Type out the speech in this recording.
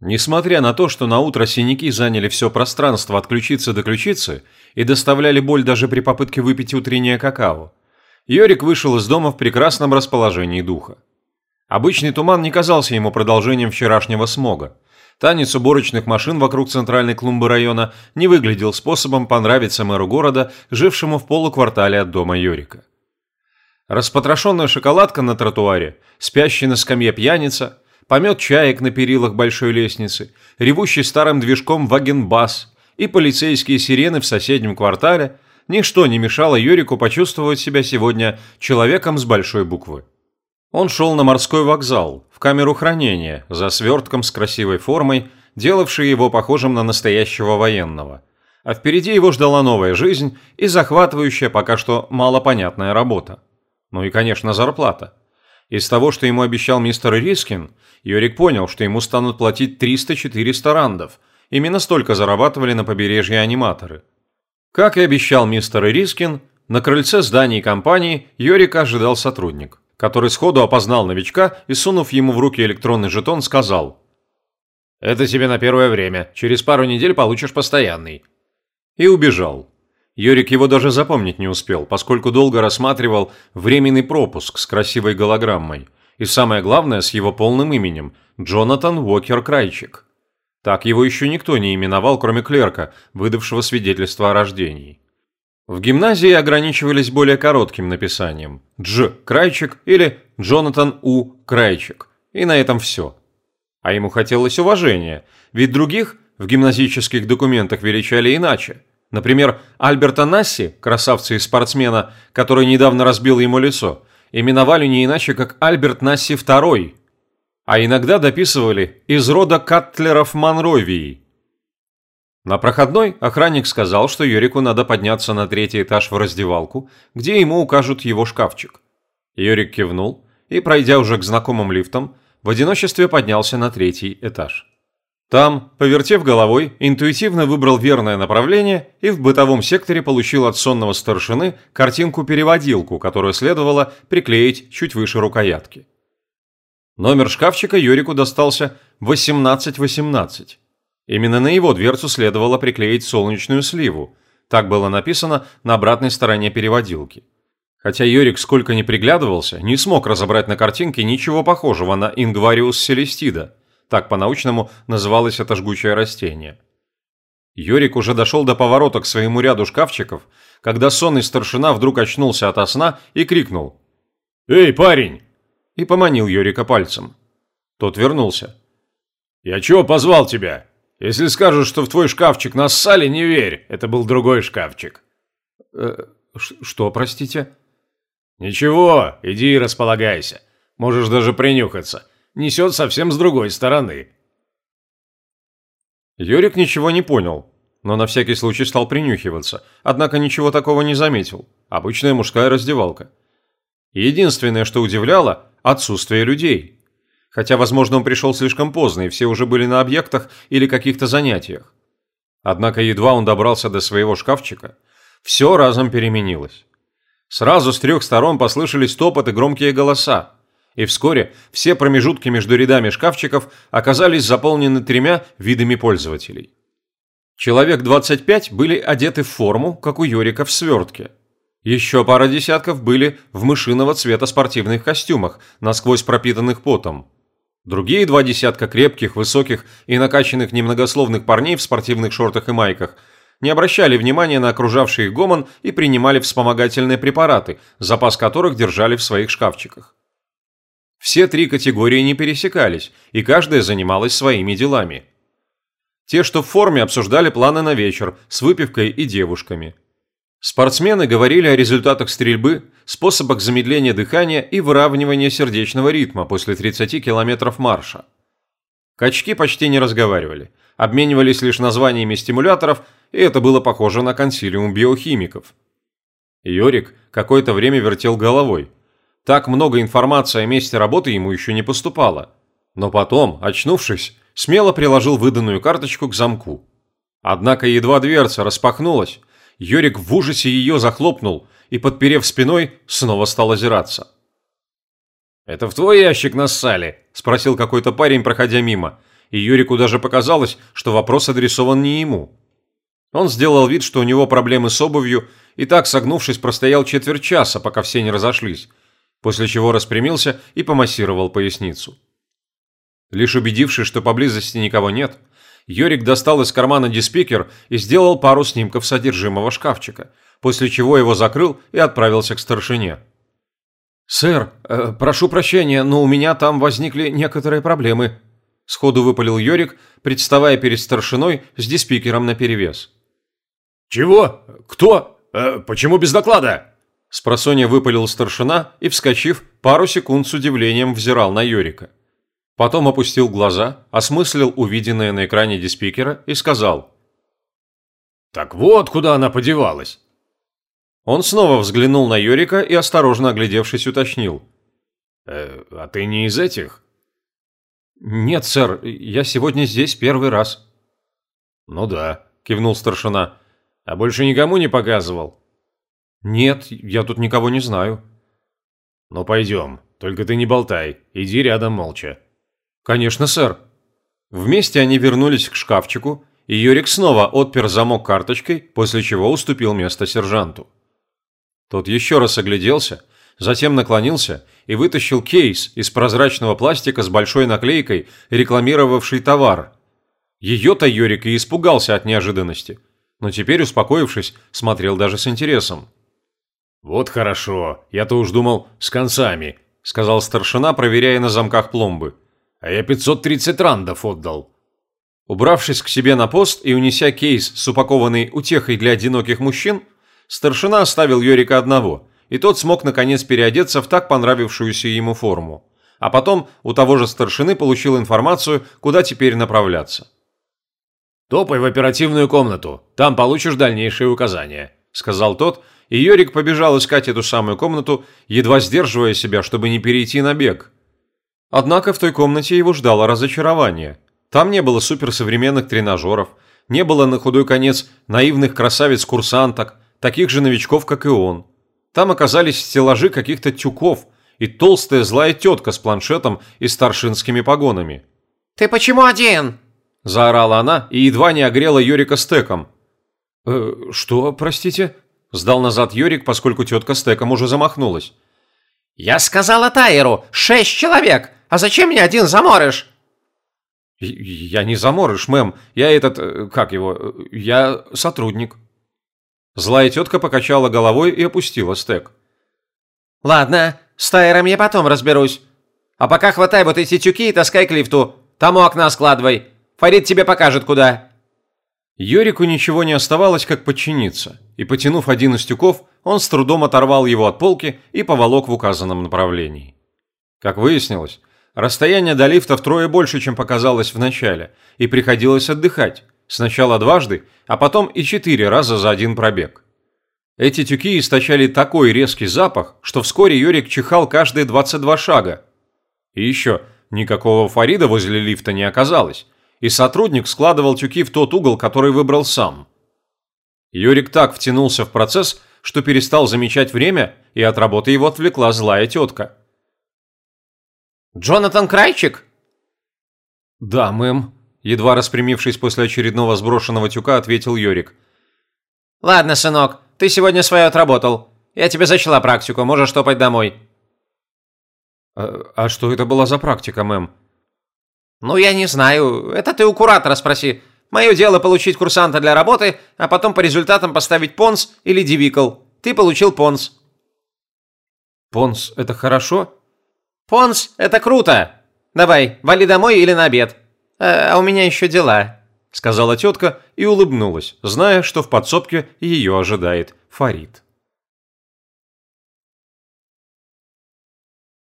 Несмотря на то, что на утро синяки заняли все пространство от ключицы до ключицы и доставляли боль даже при попытке выпить утреннее какао, Йорик вышел из дома в прекрасном расположении духа. Обычный туман не казался ему продолжением вчерашнего смога. Танец уборочных машин вокруг центральной клумбы района не выглядел способом понравиться мэру города, жившему в полуквартале от дома Йорика. Распотрошенная шоколадка на тротуаре, спящий на скамье пьяница, помет чаек на перилах большой лестницы, ревущий старым движком вагенбас и полицейские сирены в соседнем квартале – ничто не мешало Юрику почувствовать себя сегодня человеком с большой буквы. Он шел на морской вокзал, в камеру хранения, за свертком с красивой формой, делавшей его похожим на настоящего военного. А впереди его ждала новая жизнь и захватывающая пока что малопонятная работа. Ну и, конечно, зарплата. Из того, что ему обещал мистер Рискин, Йорик понял, что ему станут платить 300-400 рандов. Именно столько зарабатывали на побережье аниматоры. Как и обещал мистер Рискин, на крыльце зданий компании Йорика ожидал сотрудник который сходу опознал новичка и, сунув ему в руки электронный жетон, сказал «Это тебе на первое время, через пару недель получишь постоянный». И убежал. Йорик его даже запомнить не успел, поскольку долго рассматривал временный пропуск с красивой голограммой. И самое главное, с его полным именем – Джонатан Уокер Крайчик. Так его еще никто не именовал, кроме клерка, выдавшего свидетельство о рождении. В гимназии ограничивались более коротким написанием «Дж. Крайчик» или «Джонатан У. Крайчик». И на этом все. А ему хотелось уважения, ведь других в гимназических документах величали иначе. Например, Альберта Насси, красавца и спортсмена, который недавно разбил ему лицо, именовали не иначе, как Альберт Насси II. А иногда дописывали «из рода Катлеров Монровии», на проходной охранник сказал, что Юрику надо подняться на третий этаж в раздевалку, где ему укажут его шкафчик. Юрик кивнул и, пройдя уже к знакомым лифтам, в одиночестве поднялся на третий этаж. Там, повертев головой, интуитивно выбрал верное направление и в бытовом секторе получил от сонного старшины картинку-переводилку, которую следовало приклеить чуть выше рукоятки. Номер шкафчика Юрику достался 1818. Именно на его дверцу следовало приклеить солнечную сливу. Так было написано на обратной стороне переводилки. Хотя Йорик сколько ни приглядывался, не смог разобрать на картинке ничего похожего на Ингвариус селестида. Так по-научному называлось это жгучее растение. Йорик уже дошел до поворота к своему ряду шкафчиков, когда сонный старшина вдруг очнулся ото сна и крикнул «Эй, парень!» и поманил Йорика пальцем. Тот вернулся. «Я чего позвал тебя?» Если скажут, что в твой шкафчик нассали, не верь. Это был другой шкафчик. Э, что, простите? Ничего, иди и располагайся. Можешь даже принюхаться. Несет совсем с другой стороны. Юрик ничего не понял, но на всякий случай стал принюхиваться, однако ничего такого не заметил. Обычная мужская раздевалка. Единственное, что удивляло – отсутствие людей. Хотя, возможно, он пришел слишком поздно, и все уже были на объектах или каких-то занятиях. Однако едва он добрался до своего шкафчика, все разом переменилось. Сразу с трех сторон послышались топот и громкие голоса, и вскоре все промежутки между рядами шкафчиков оказались заполнены тремя видами пользователей. Человек 25 были одеты в форму, как у Йорика в свертке. Еще пара десятков были в мышиного цвета спортивных костюмах, насквозь пропитанных потом. Другие два десятка крепких, высоких и накачанных немногословных парней в спортивных шортах и майках не обращали внимания на окружавший их гомон и принимали вспомогательные препараты, запас которых держали в своих шкафчиках. Все три категории не пересекались, и каждая занималась своими делами. Те, что в форме, обсуждали планы на вечер с выпивкой и девушками – Спортсмены говорили о результатах стрельбы, способах замедления дыхания и выравнивания сердечного ритма после 30 километров марша. Качки почти не разговаривали, обменивались лишь названиями стимуляторов, и это было похоже на консилиум биохимиков. Йорик какое-то время вертел головой. Так много информации о месте работы ему еще не поступало. Но потом, очнувшись, смело приложил выданную карточку к замку. Однако едва дверца распахнулась, Йорик в ужасе ее захлопнул и, подперев спиной, снова стал озираться. «Это в твой ящик нассали?» – спросил какой-то парень, проходя мимо. и Юрику даже показалось, что вопрос адресован не ему. Он сделал вид, что у него проблемы с обувью, и так, согнувшись, простоял четверть часа, пока все не разошлись, после чего распрямился и помассировал поясницу. Лишь убедившись, что поблизости никого нет, Йорик достал из кармана диспикер и сделал пару снимков содержимого шкафчика, после чего его закрыл и отправился к старшине. «Сэр, э, прошу прощения, но у меня там возникли некоторые проблемы», сходу выпалил Йорик, представая перед старшиной с диспикером наперевес. «Чего? Кто? Э, почему без доклада?» Спросонья выпалил старшина и, вскочив, пару секунд с удивлением взирал на Йорика. Потом опустил глаза, осмыслил увиденное на экране диспикера и сказал. «Так вот, куда она подевалась!» Он снова взглянул на Йорика и, осторожно оглядевшись, уточнил. «Э, «А ты не из этих?» «Нет, сэр, я сегодня здесь первый раз». «Ну да», – кивнул старшина. «А больше никому не показывал?» «Нет, я тут никого не знаю». «Ну пойдем, только ты не болтай, иди рядом молча». «Конечно, сэр». Вместе они вернулись к шкафчику, и Юрик снова отпер замок карточкой, после чего уступил место сержанту. Тот еще раз огляделся, затем наклонился и вытащил кейс из прозрачного пластика с большой наклейкой, рекламировавший товар. Ее-то Юрик и испугался от неожиданности, но теперь, успокоившись, смотрел даже с интересом. «Вот хорошо, я-то уж думал, с концами», — сказал старшина, проверяя на замках пломбы а я 530 рандов отдал». Убравшись к себе на пост и унеся кейс с упакованной утехой для одиноких мужчин, старшина оставил Йорика одного, и тот смог наконец переодеться в так понравившуюся ему форму. А потом у того же старшины получил информацию, куда теперь направляться. «Топай в оперативную комнату, там получишь дальнейшие указания», – сказал тот, и Йорик побежал искать эту самую комнату, едва сдерживая себя, чтобы не перейти на бег – Однако в той комнате его ждало разочарование. Там не было суперсовременных тренажеров, не было на худой конец наивных красавиц-курсанток, таких же новичков, как и он. Там оказались стеллажи каких-то тюков и толстая злая тетка с планшетом и старшинскими погонами. «Ты почему один?» – заорала она и едва не огрела Йорика стеком. «Э, «Что, простите?» – сдал назад Йорик, поскольку тетка стеком уже замахнулась. «Я сказала Тайеру, шесть человек! А зачем мне один заморыш?» «Я не заморыш, мэм. Я этот... Э, как его? Э, я сотрудник». Злая тетка покачала головой и опустила стек. «Ладно, с Тайером я потом разберусь. А пока хватай вот эти тюки и таскай к лифту. Там у окна складывай. Фарид тебе покажет, куда». Йорику ничего не оставалось, как подчиниться, и, потянув один из тюков, он с трудом оторвал его от полки и поволок в указанном направлении. Как выяснилось, Расстояние до лифта втрое больше, чем показалось в начале, и приходилось отдыхать. Сначала дважды, а потом и четыре раза за один пробег. Эти тюки источали такой резкий запах, что вскоре Йорик чихал каждые 22 шага. И еще, никакого Фарида возле лифта не оказалось, и сотрудник складывал тюки в тот угол, который выбрал сам. Йорик так втянулся в процесс, что перестал замечать время, и от работы его отвлекла злая тетка. Джонатан Крайчик?» «Да, мэм», – едва распрямившись после очередного сброшенного тюка, ответил Йорик. «Ладно, сынок, ты сегодня свое отработал. Я тебе зачла практику, можешь топать домой». «А, а что это была за практика, мэм?» «Ну, я не знаю. Это ты у куратора спроси. Мое дело получить курсанта для работы, а потом по результатам поставить понс или дивикл. Ты получил понс». «Понс – это хорошо?» «Понс, это круто! Давай, вали домой или на обед. А, а у меня еще дела», – сказала тетка и улыбнулась, зная, что в подсобке ее ожидает Фарид.